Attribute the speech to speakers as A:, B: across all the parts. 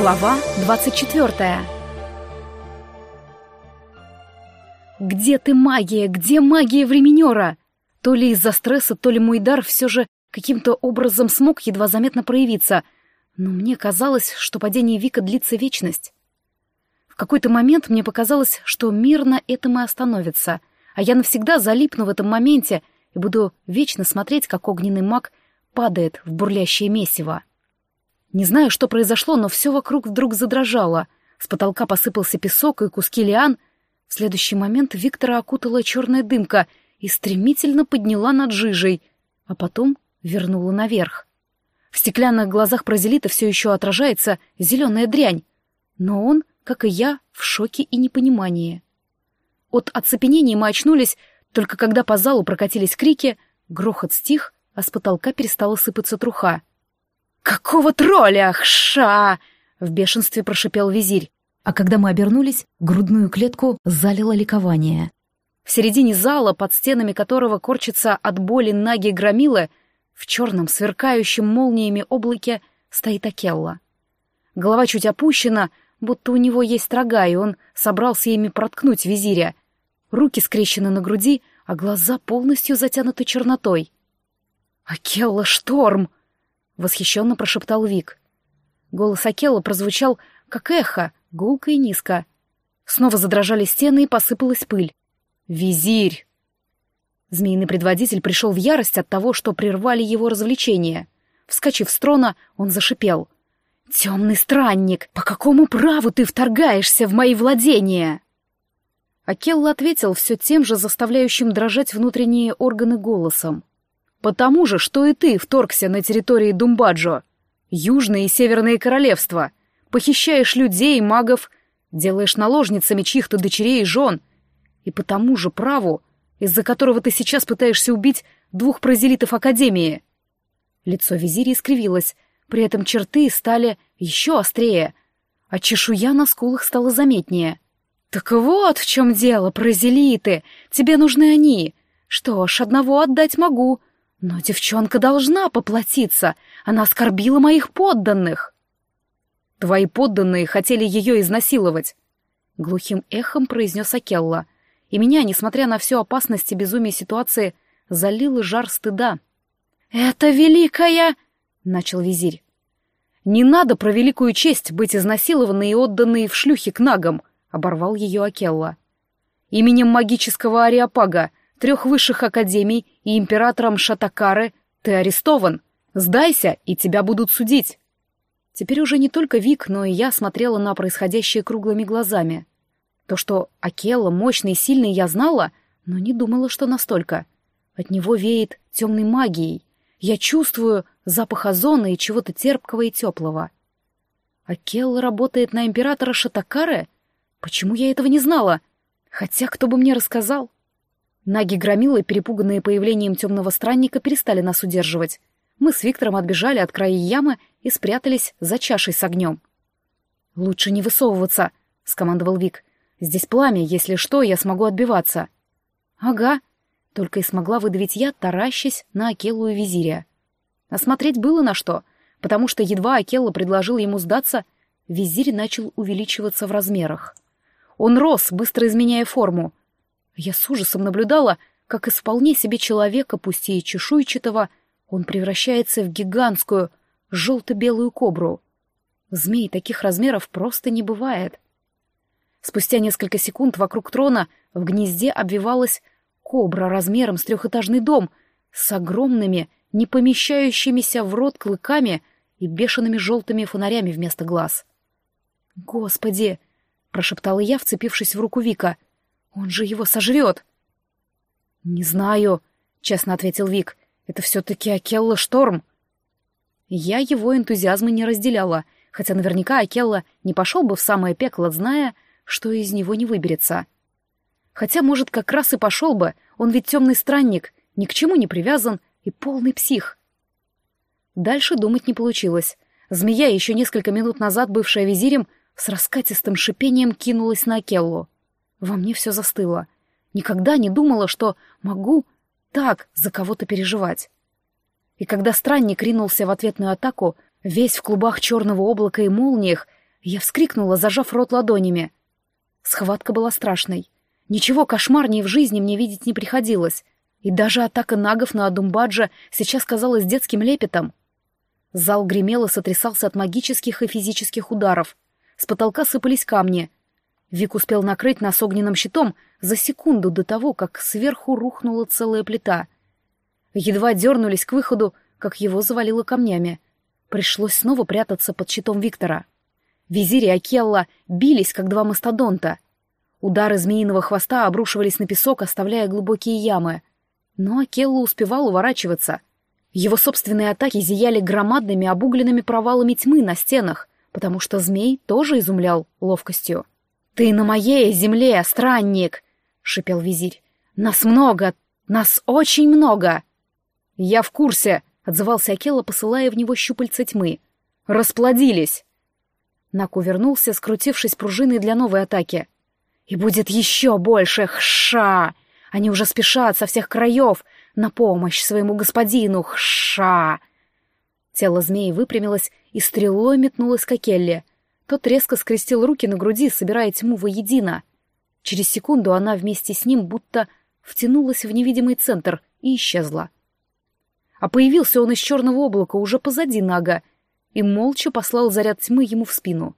A: Глава 24 Где ты магия? Где магия временера? То ли из-за стресса, то ли мой дар все же каким-то образом смог едва заметно проявиться, но мне казалось, что падение Вика длится вечность. В какой-то момент мне показалось, что мир на этом и остановится, а я навсегда залипну в этом моменте и буду вечно смотреть, как огненный маг падает в бурлящее месиво. Не знаю, что произошло, но все вокруг вдруг задрожало. С потолка посыпался песок и куски лиан. В следующий момент Виктора окутала черная дымка и стремительно подняла над жижей, а потом вернула наверх. В стеклянных глазах прозелита все еще отражается зеленая дрянь, но он, как и я, в шоке и непонимании. От оцепенения мы очнулись, только когда по залу прокатились крики, грохот стих, а с потолка перестала сыпаться труха. «Какого тролля, ша!» — в бешенстве прошипел визирь. А когда мы обернулись, грудную клетку залило ликование. В середине зала, под стенами которого корчится от боли наги громилы, в черном, сверкающем молниями облаке стоит Акелла. Голова чуть опущена, будто у него есть рога, и он собрался ими проткнуть визиря. Руки скрещены на груди, а глаза полностью затянуты чернотой. «Акелла, шторм!» Восхищенно прошептал Вик. Голос Акела прозвучал, как эхо, гулко и низко. Снова задрожали стены и посыпалась пыль. «Визирь!» Змеиный предводитель пришел в ярость от того, что прервали его развлечения. Вскочив с трона, он зашипел. «Темный странник, по какому праву ты вторгаешься в мои владения?» Акелла ответил все тем же заставляющим дрожать внутренние органы голосом. Потому же, что и ты вторгся на территории Думбаджо, южные и северные королевства, похищаешь людей и магов, делаешь наложницами чьих-то дочерей и жен, и по тому же праву, из-за которого ты сейчас пытаешься убить двух прозелитов Академии. Лицо визиря искривилось, при этом черты стали еще острее, а чешуя на скулах стала заметнее. «Так вот в чем дело, прозелиты! Тебе нужны они! Что ж, одного отдать могу, но девчонка должна поплатиться. Она оскорбила моих подданных. Твои подданные хотели ее изнасиловать. Глухим эхом произнес Акелла. И меня, несмотря на всю опасность и безумие ситуации, залил жар стыда. «Это великая...» — начал визирь. «Не надо про великую честь быть изнасилованной и отданной в шлюхи к нагам», — оборвал ее Акелла. «Именем магического Ариапага трех высших академий и императором Шатакары, ты арестован. Сдайся, и тебя будут судить. Теперь уже не только Вик, но и я смотрела на происходящее круглыми глазами. То, что Акела мощный и сильный, я знала, но не думала, что настолько. От него веет темной магией. Я чувствую запах озона и чего-то терпкого и теплого. Акелла работает на императора Шатакары? Почему я этого не знала? Хотя кто бы мне рассказал? Наги громилы, перепуганные появлением темного странника, перестали нас удерживать. Мы с Виктором отбежали от края ямы и спрятались за чашей с огнем. «Лучше не высовываться», — скомандовал Вик. «Здесь пламя, если что, я смогу отбиваться». «Ага», — только и смогла выдавить я, таращась на Акеллу и визиря. Осмотреть было на что, потому что едва Акелла предложил ему сдаться, визирь начал увеличиваться в размерах. Он рос, быстро изменяя форму — я с ужасом наблюдала, как из вполне себе человека, пусть и чешуйчатого, он превращается в гигантскую, желто-белую кобру. Змей таких размеров просто не бывает. Спустя несколько секунд вокруг трона в гнезде обвивалась кобра размером с трехэтажный дом с огромными, не помещающимися в рот клыками и бешеными желтыми фонарями вместо глаз. «Господи!» — прошептала я, вцепившись в руку Вика — он же его сожрет. Не знаю, честно ответил Вик. Это все-таки Акелла Шторм. Я его энтузиазма не разделяла, хотя наверняка Акелла не пошел бы в самое пекло, зная, что из него не выберется. Хотя, может, как раз и пошел бы, он ведь темный странник, ни к чему не привязан и полный псих. Дальше думать не получилось. Змея, еще несколько минут назад бывшая визирем, с раскатистым шипением кинулась на Акеллу. Во мне все застыло. Никогда не думала, что могу так за кого-то переживать. И когда странник ринулся в ответную атаку, весь в клубах черного облака и молниях, Я вскрикнула, зажав рот ладонями. Схватка была страшной. Ничего кошмарнее в жизни мне видеть не приходилось. И даже атака нагов на Адумбаджа сейчас казалась детским лепетом. Зал гремел и сотрясался от магических и физических ударов. С потолка сыпались камни. Вик успел накрыть нас огненным щитом за секунду до того, как сверху рухнула целая плита. Едва дернулись к выходу, как его завалило камнями. Пришлось снова прятаться под щитом Виктора. Визирь и Акелла бились, как два мастодонта. Удары змеиного хвоста обрушивались на песок, оставляя глубокие ямы. Но Акелла успевал уворачиваться. Его собственные атаки зияли громадными обугленными провалами тьмы на стенах, потому что змей тоже изумлял ловкостью. «Ты на моей земле, странник!» — шипел визирь. «Нас много! Нас очень много!» «Я в курсе!» — отзывался Акела, посылая в него щупальца тьмы. «Расплодились!» Нак увернулся, скрутившись пружиной для новой атаки. «И будет еще больше! Хша! Они уже спешат со всех краев на помощь своему господину! Хша!» Тело змеи выпрямилось и стрелой метнулось к Акелле. Тот резко скрестил руки на груди, собирая тьму воедино. Через секунду она вместе с ним будто втянулась в невидимый центр и исчезла. А появился он из черного облака уже позади Нага и молча послал заряд тьмы ему в спину.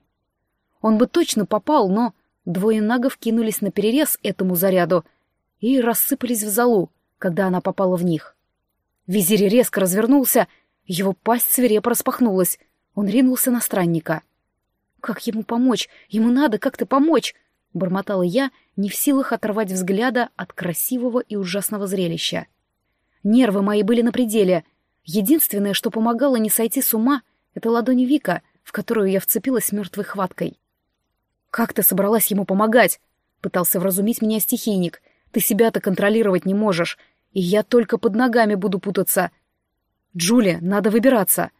A: Он бы точно попал, но двое нагов кинулись на перерез этому заряду и рассыпались в залу, когда она попала в них. Визирь резко развернулся, его пасть свирепо распахнулась, он ринулся на странника — «Как ему помочь? Ему надо как-то помочь!» — бормотала я, не в силах оторвать взгляда от красивого и ужасного зрелища. Нервы мои были на пределе. Единственное, что помогало не сойти с ума, — это ладони Вика, в которую я вцепилась мертвой хваткой. «Как ты собралась ему помогать?» — пытался вразумить меня стихийник. «Ты себя-то контролировать не можешь, и я только под ногами буду путаться. Джули, надо выбираться.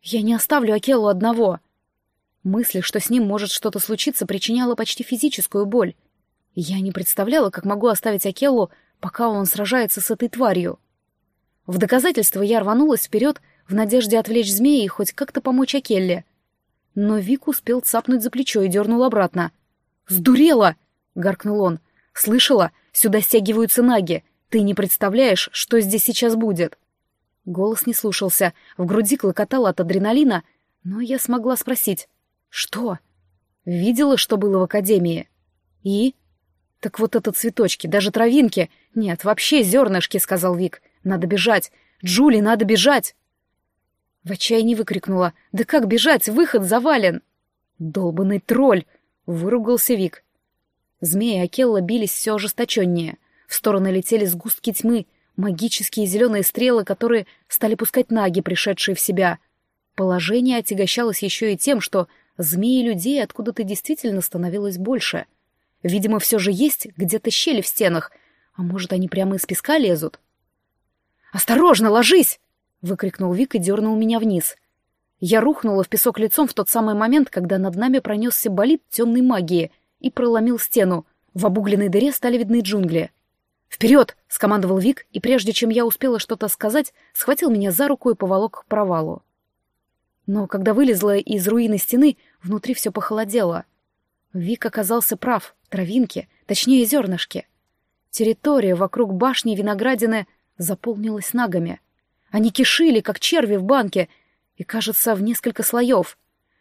A: Я не оставлю Акелу одного». Мысль, что с ним может что-то случиться, причиняла почти физическую боль. Я не представляла, как могу оставить Акеллу, пока он сражается с этой тварью. В доказательство я рванулась вперед в надежде отвлечь змеи и хоть как-то помочь Акелле. Но Вик успел цапнуть за плечо и дернул обратно. «Сдурела!» — гаркнул он. «Слышала? Сюда стягиваются наги. Ты не представляешь, что здесь сейчас будет!» Голос не слушался, в груди клокотало от адреналина, но я смогла спросить. Что? Видела, что было в академии? И? Так вот это цветочки, даже травинки. Нет, вообще зернышки, сказал Вик. Надо бежать. Джули, надо бежать. В отчаянии выкрикнула. Да как бежать? Выход завален. Долбанный тролль! Выругался Вик. Змеи Акелла бились все ожесточеннее. В стороны летели сгустки тьмы, магические зеленые стрелы, которые стали пускать наги, пришедшие в себя. Положение отягощалось еще и тем, что змеи людей откуда-то действительно становилось больше. Видимо, все же есть где-то щели в стенах, а может, они прямо из песка лезут? «Осторожно, ложись!» — выкрикнул Вик и дернул меня вниз. Я рухнула в песок лицом в тот самый момент, когда над нами пронесся болид темной магии и проломил стену. В обугленной дыре стали видны джунгли. «Вперед!» — скомандовал Вик, и прежде чем я успела что-то сказать, схватил меня за руку и поволок к провалу. Но когда вылезла из руины стены, внутри все похолодело. Вик оказался прав, травинки, точнее зернышки. Территория вокруг башни виноградины заполнилась нагами. Они кишили, как черви в банке, и, кажется, в несколько слоев.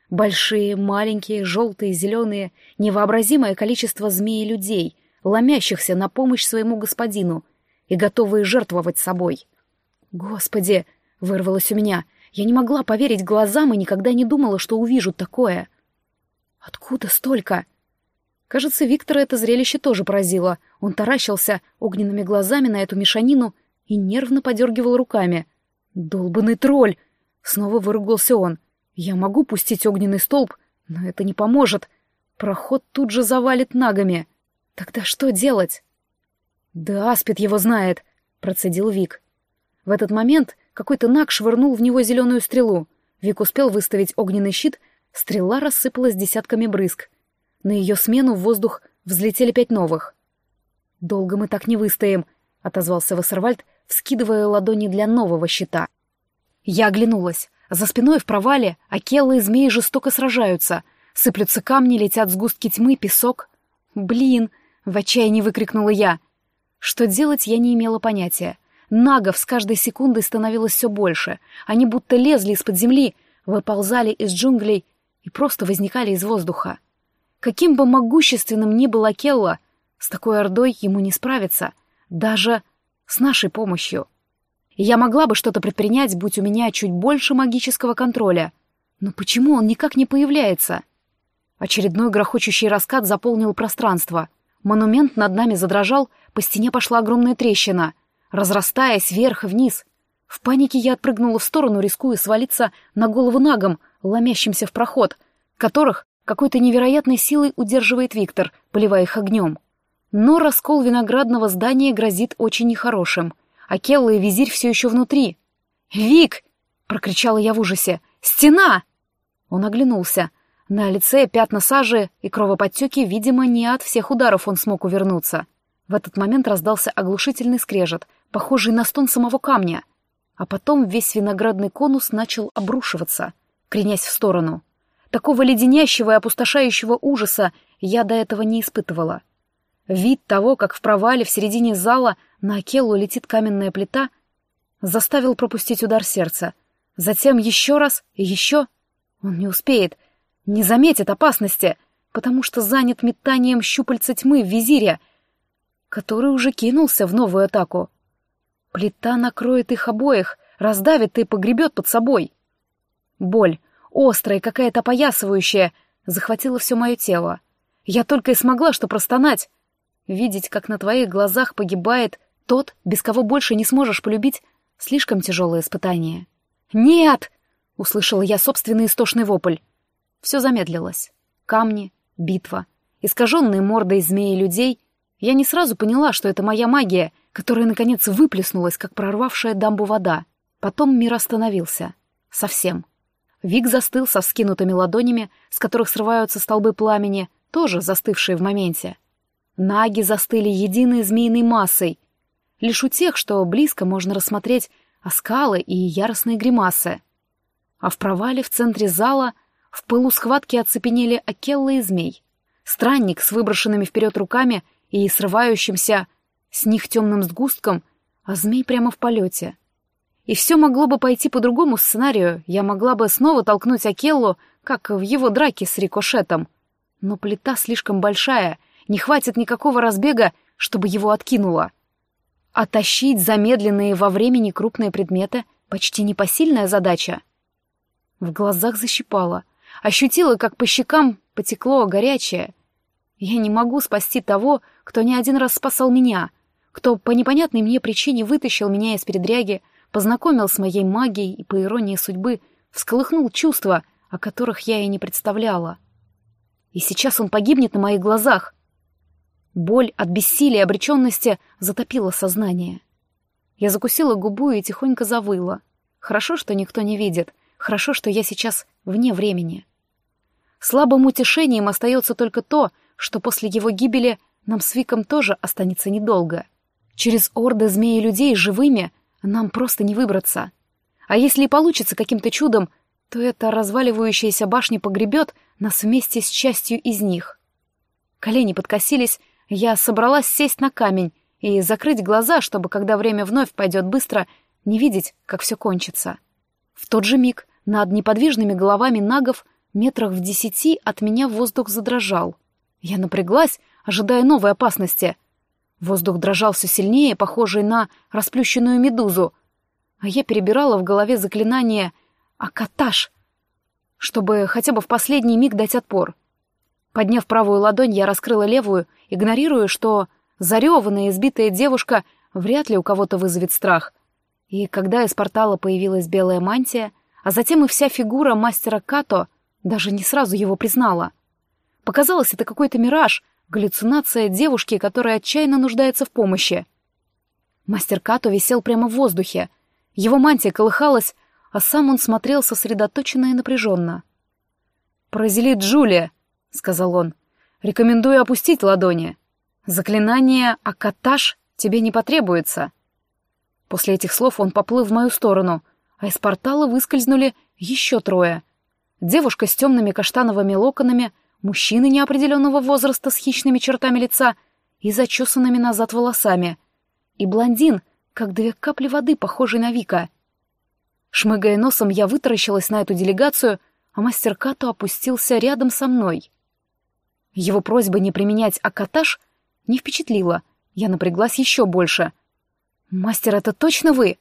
A: Большие, маленькие, желтые, зеленые, невообразимое количество змей и людей, ломящихся на помощь своему господину и готовые жертвовать собой. «Господи!» — вырвалось у меня. Я не могла поверить глазам и никогда не думала, что увижу такое. Откуда столько? Кажется, Виктора это зрелище тоже поразило. Он таращился огненными глазами на эту мешанину и нервно подергивал руками. «Долбанный тролль!» Снова выругался он. «Я могу пустить огненный столб, но это не поможет. Проход тут же завалит нагами. Тогда что делать?» «Да Аспид его знает», — процедил Вик. В этот момент какой-то наг швырнул в него зеленую стрелу. Вик успел выставить огненный щит, стрела рассыпалась десятками брызг. На ее смену в воздух взлетели пять новых. «Долго мы так не выстоим», — отозвался Вассервальд, вскидывая ладони для нового щита. Я оглянулась. За спиной в провале Акелла и змеи жестоко сражаются. Сыплются камни, летят сгустки тьмы, песок. «Блин!» — в отчаянии выкрикнула я. Что делать, я не имела понятия. Нагов с каждой секундой становилось все больше. Они будто лезли из-под земли, выползали из джунглей и просто возникали из воздуха. Каким бы могущественным ни был Акелла, с такой ордой ему не справиться, даже с нашей помощью. Я могла бы что-то предпринять, будь у меня чуть больше магического контроля. Но почему он никак не появляется? Очередной грохочущий раскат заполнил пространство. Монумент над нами задрожал, по стене пошла огромная трещина, разрастаясь вверх и вниз. В панике я отпрыгнула в сторону, рискуя свалиться на голову нагом, ломящимся в проход, которых какой-то невероятной силой удерживает Виктор, поливая их огнем. Но раскол виноградного здания грозит очень нехорошим — а Келла и визирь все еще внутри. «Вик!» — прокричала я в ужасе. «Стена!» Он оглянулся. На лице пятна сажи и кровоподтеки, видимо, не от всех ударов он смог увернуться. В этот момент раздался оглушительный скрежет, похожий на стон самого камня. А потом весь виноградный конус начал обрушиваться, кренясь в сторону. Такого леденящего и опустошающего ужаса я до этого не испытывала. Вид того, как в провале в середине зала на Акеллу летит каменная плита, заставил пропустить удар сердца. Затем еще раз и еще. Он не успеет, не заметит опасности, потому что занят метанием щупальца тьмы в визире, который уже кинулся в новую атаку. Плита накроет их обоих, раздавит и погребет под собой. Боль, острая, какая-то опоясывающая, захватила все мое тело. Я только и смогла что простонать. Видеть, как на твоих глазах погибает тот, без кого больше не сможешь полюбить, слишком тяжелое испытание. «Нет!» — услышала я собственный истошный вопль. Все замедлилось. Камни, битва, искаженные мордой змеи людей. Я не сразу поняла, что это моя магия, которая, наконец, выплеснулась, как прорвавшая дамбу вода. Потом мир остановился. Совсем. Вик застыл со вскинутыми ладонями, с которых срываются столбы пламени, тоже застывшие в моменте. Наги застыли единой змеиной массой. Лишь у тех, что близко можно рассмотреть оскалы и яростные гримасы. А в провале в центре зала в пылу схватки оцепенели Акелла и змей. Странник с выброшенными вперед руками и срывающимся с них темным сгустком, а змей прямо в полете. И все могло бы пойти по другому сценарию, я могла бы снова толкнуть Акеллу, как в его драке с рикошетом. Но плита слишком большая — не хватит никакого разбега, чтобы его откинуло. А тащить замедленные во времени крупные предметы — почти непосильная задача. В глазах защипало. Ощутила, как по щекам потекло горячее. Я не могу спасти того, кто не один раз спасал меня, кто по непонятной мне причине вытащил меня из передряги, познакомил с моей магией и, по иронии судьбы, всколыхнул чувства, о которых я и не представляла. И сейчас он погибнет на моих глазах. Боль от бессилия и обреченности затопила сознание. Я закусила губу и тихонько завыла. Хорошо, что никто не видит. Хорошо, что я сейчас вне времени. Слабым утешением остается только то, что после его гибели нам с Виком тоже останется недолго. Через орды змеи людей живыми нам просто не выбраться. А если и получится каким-то чудом, то эта разваливающаяся башня погребет нас вместе с частью из них. Колени подкосились, я собралась сесть на камень и закрыть глаза, чтобы, когда время вновь пойдет быстро, не видеть, как все кончится. В тот же миг над неподвижными головами нагов метрах в десяти от меня воздух задрожал. Я напряглась, ожидая новой опасности. Воздух дрожал все сильнее, похожий на расплющенную медузу, а я перебирала в голове заклинание «Акаташ», чтобы хотя бы в последний миг дать отпор. Подняв правую ладонь, я раскрыла левую игнорируя, что зареванная, избитая девушка вряд ли у кого-то вызовет страх. И когда из портала появилась белая мантия, а затем и вся фигура мастера Като, даже не сразу его признала. Показалось, это какой-то мираж, галлюцинация девушки, которая отчаянно нуждается в помощи. Мастер Като висел прямо в воздухе. Его мантия колыхалась, а сам он смотрел сосредоточенно и напряженно. «Прозелит Джулия», — сказал он. Рекомендую опустить ладони. Заклинание «Акаташ» тебе не потребуется. После этих слов он поплыл в мою сторону, а из портала выскользнули еще трое. девушка с темными каштановыми локонами, мужчина неопределенного возраста с хищными чертами лица и зачесанными назад волосами, и блондин, как две капли воды, похожий на Вика. Шмыгая носом, я вытаращилась на эту делегацию, а мастер Като опустился рядом со мной. Его просьба не применять акатаж не впечатлила, я напряглась еще больше. «Мастер, это точно вы?»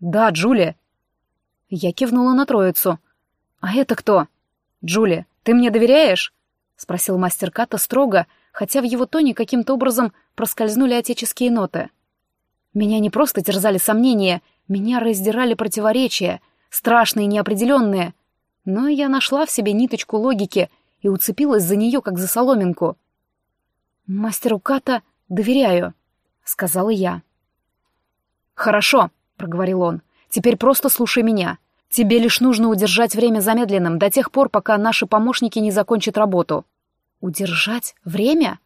A: «Да, Джулия». Я кивнула на троицу. «А это кто?» «Джулия, ты мне доверяешь?» — спросил мастер Ката строго, хотя в его тоне каким-то образом проскользнули отеческие ноты. Меня не просто терзали сомнения, меня раздирали противоречия, страшные и неопределенные. Но я нашла в себе ниточку логики и уцепилась за нее, как за соломинку. «Мастеру Ката доверяю», — сказала я. «Хорошо», — проговорил он, — «теперь просто слушай меня. Тебе лишь нужно удержать время замедленным до тех пор, пока наши помощники не закончат работу». «Удержать время?»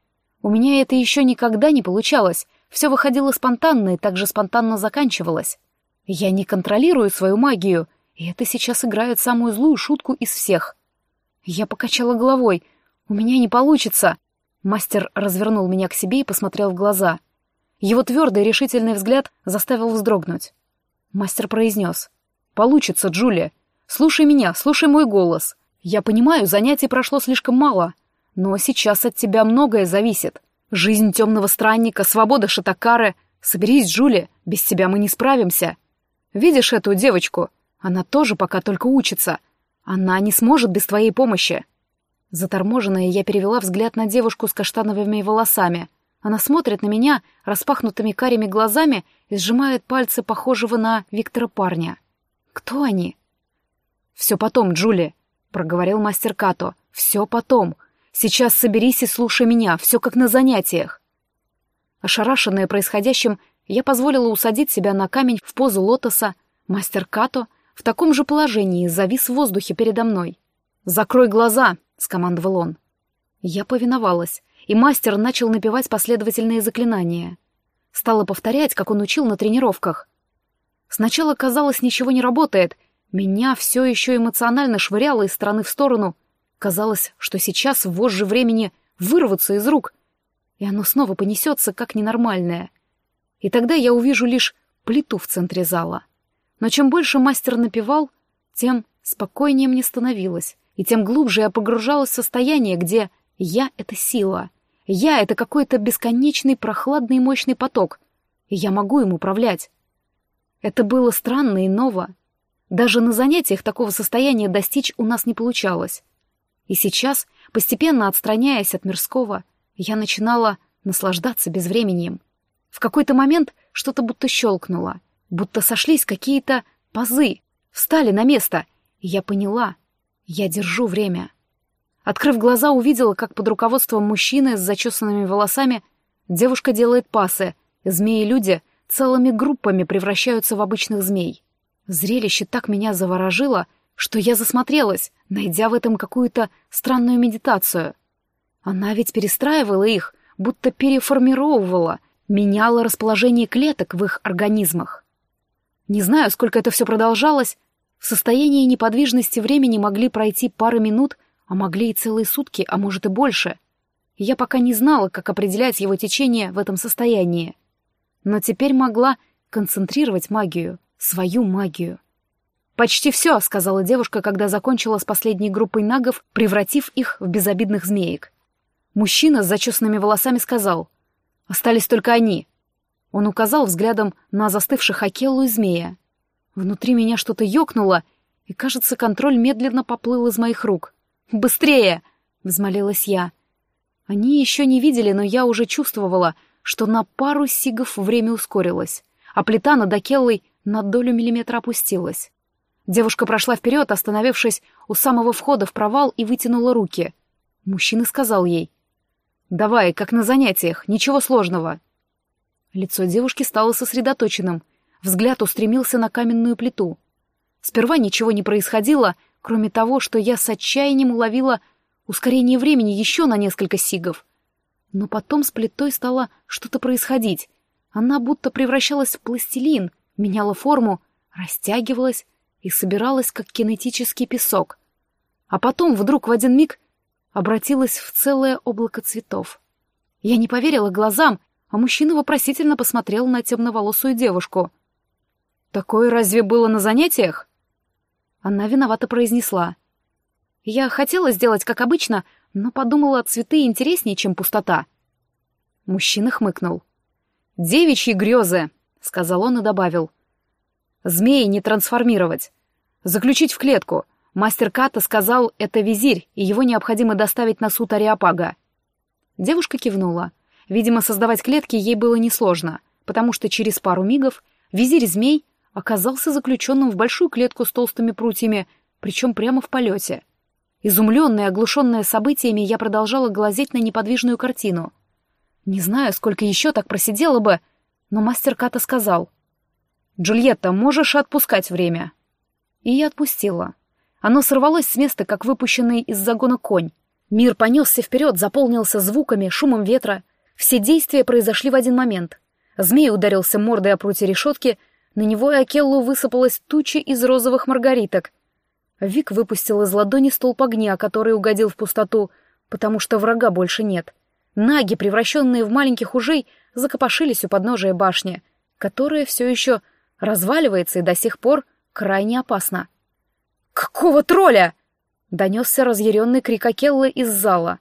A: У меня это еще никогда не получалось. Все выходило спонтанно и также спонтанно заканчивалось. Я не контролирую свою магию, и это сейчас играет самую злую шутку из всех. Я покачала головой. «У меня не получится!» Мастер развернул меня к себе и посмотрел в глаза. Его твердый решительный взгляд заставил вздрогнуть. Мастер произнес. «Получится, Джулия. Слушай меня, слушай мой голос. Я понимаю, занятий прошло слишком мало, но сейчас от тебя многое зависит. Жизнь темного странника, свобода Шатакары. Соберись, Джулия, без тебя мы не справимся. Видишь эту девочку? Она тоже пока только учится. Она не сможет без твоей помощи. Заторможенная, я перевела взгляд на девушку с каштановыми волосами. Она смотрит на меня распахнутыми карими глазами и сжимает пальцы похожего на Виктора парня. Кто они? «Все потом, Джули», — проговорил мастер Като. «Все потом. Сейчас соберись и слушай меня, все как на занятиях». Ошарашенная происходящим, я позволила усадить себя на камень в позу лотоса. Мастер Като в таком же положении завис в воздухе передо мной. «Закрой глаза!» — скомандовал он. Я повиновалась, и мастер начал напевать последовательные заклинания. Стала повторять, как он учил на тренировках. Сначала казалось, ничего не работает. Меня все еще эмоционально швыряло из стороны в сторону. Казалось, что сейчас вожжи времени вырваться из рук, и оно снова понесется, как ненормальное и тогда я увижу лишь плиту в центре зала. Но чем больше мастер напевал, тем спокойнее мне становилось, и тем глубже я погружалась в состояние, где я — это сила, я — это какой-то бесконечный прохладный мощный поток, и я могу им управлять. Это было странно и ново. Даже на занятиях такого состояния достичь у нас не получалось. И сейчас, постепенно отстраняясь от мирского, я начинала наслаждаться безвременем. В какой-то момент что-то будто щелкнуло, будто сошлись какие-то пазы, встали на место, и я поняла, я держу время. Открыв глаза, увидела, как под руководством мужчины с зачесанными волосами девушка делает пасы, змеи-люди целыми группами превращаются в обычных змей. Зрелище так меня заворожило, что я засмотрелась, найдя в этом какую-то странную медитацию. Она ведь перестраивала их, будто переформировывала, меняло расположение клеток в их организмах. Не знаю, сколько это все продолжалось. В состоянии неподвижности времени могли пройти пары минут, а могли и целые сутки, а может и больше. Я пока не знала, как определять его течение в этом состоянии. Но теперь могла концентрировать магию, свою магию. «Почти все», — сказала девушка, когда закончила с последней группой нагов, превратив их в безобидных змеек. Мужчина с зачесанными волосами сказал — Остались только они. Он указал взглядом на застывших Акеллу и змея. Внутри меня что-то ёкнуло, и, кажется, контроль медленно поплыл из моих рук. «Быстрее!» — взмолилась я. Они еще не видели, но я уже чувствовала, что на пару сигов время ускорилось, а плита над Акеллой на долю миллиметра опустилась. Девушка прошла вперед, остановившись у самого входа в провал и вытянула руки. Мужчина сказал ей. «Давай, как на занятиях, ничего сложного». Лицо девушки стало сосредоточенным, взгляд устремился на каменную плиту. Сперва ничего не происходило, кроме того, что я с отчаянием уловила ускорение времени еще на несколько сигов. Но потом с плитой стало что-то происходить. Она будто превращалась в пластилин, меняла форму, растягивалась и собиралась, как кинетический песок. а потом вдруг в один миг обратилась в целое облако цветов. Я не поверила глазам, а мужчина вопросительно посмотрел на темноволосую девушку. «Такое разве было на занятиях?» Она виновато произнесла. «Я хотела сделать, как обычно, но подумала, цветы интереснее, чем пустота». Мужчина хмыкнул. «Девичьи грезы», — сказал он и добавил. «Змеи не трансформировать. Заключить в клетку. Мастер Ката сказал, это визирь, и его необходимо доставить на суд Ариапага». Девушка кивнула. Видимо, создавать клетки ей было несложно, потому что через пару мигов визирь-змей оказался заключенным в большую клетку с толстыми прутьями, причем прямо в полете. Изумленная, оглушенная событиями, я продолжала глазеть на неподвижную картину. Не знаю, сколько еще так просидела бы, но мастер Ката сказал. «Джульетта, можешь отпускать время?» И я отпустила. Оно сорвалось с места, как выпущенный из загона конь. Мир понесся вперед, заполнился звуками, шумом ветра. Все действия произошли в один момент. Змей ударился мордой о прутье решетки, на него и Акеллу высыпалась туча из розовых маргариток. Вик выпустил из ладони столб огня, который угодил в пустоту, потому что врага больше нет. Наги, превращенные в маленьких ужей, закопошились у подножия башни, которая все еще разваливается и до сих пор крайне опасна. «Какого тролля?» — донесся разъяренный крик Акеллы из зала.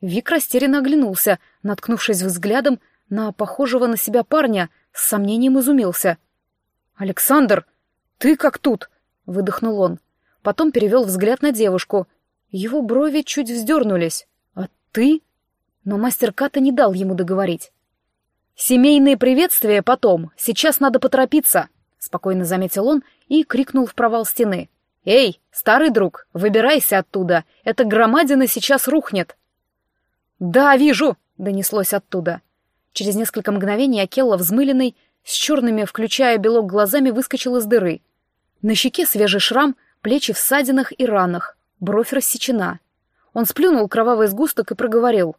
A: Вик растерянно оглянулся, наткнувшись взглядом на похожего на себя парня, с сомнением изумился — «Александр, ты как тут?» — выдохнул он. Потом перевел взгляд на девушку. Его брови чуть вздернулись. «А ты?» Но мастер Ката не дал ему договорить. «Семейные приветствия потом. Сейчас надо поторопиться», — спокойно заметил он и крикнул в провал стены. «Эй, старый друг, выбирайся оттуда. Эта громадина сейчас рухнет». «Да, вижу», — донеслось оттуда. Через несколько мгновений Акелла, взмыленный, с черными, включая белок глазами, выскочил из дыры. На щеке свежий шрам, плечи в ссадинах и ранах, бровь рассечена. Он сплюнул кровавый сгусток и проговорил.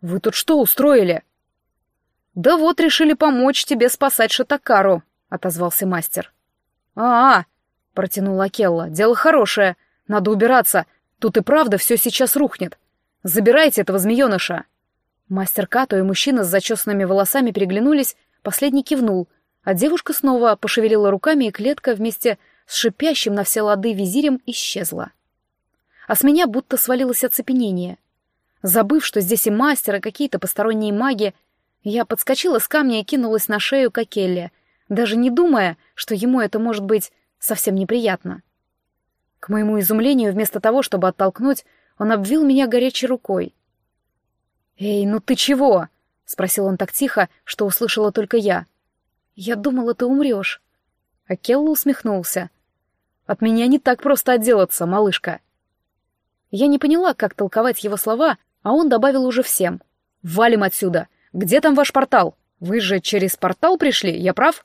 A: «Вы тут что устроили?» «Да вот решили помочь тебе спасать Шатакару», — отозвался мастер. «А-а», — протянула Келла, — «дело хорошее. Надо убираться. Тут и правда все сейчас рухнет. Забирайте этого змееныша». Мастер Като и мужчина с зачесанными волосами переглянулись Последний кивнул, а девушка снова пошевелила руками, и клетка вместе с шипящим на все лады визирем исчезла. А с меня будто свалилось оцепенение. Забыв, что здесь и мастер, и какие-то посторонние маги, я подскочила с камня и кинулась на шею Кокелли, даже не думая, что ему это может быть совсем неприятно. К моему изумлению, вместо того, чтобы оттолкнуть, он обвил меня горячей рукой. «Эй, ну ты чего?» — спросил он так тихо, что услышала только я. «Я думала, ты умрешь». Акелла усмехнулся. «От меня не так просто отделаться, малышка». Я не поняла, как толковать его слова, а он добавил уже всем. «Валим отсюда! Где там ваш портал? Вы же через портал пришли, я прав?»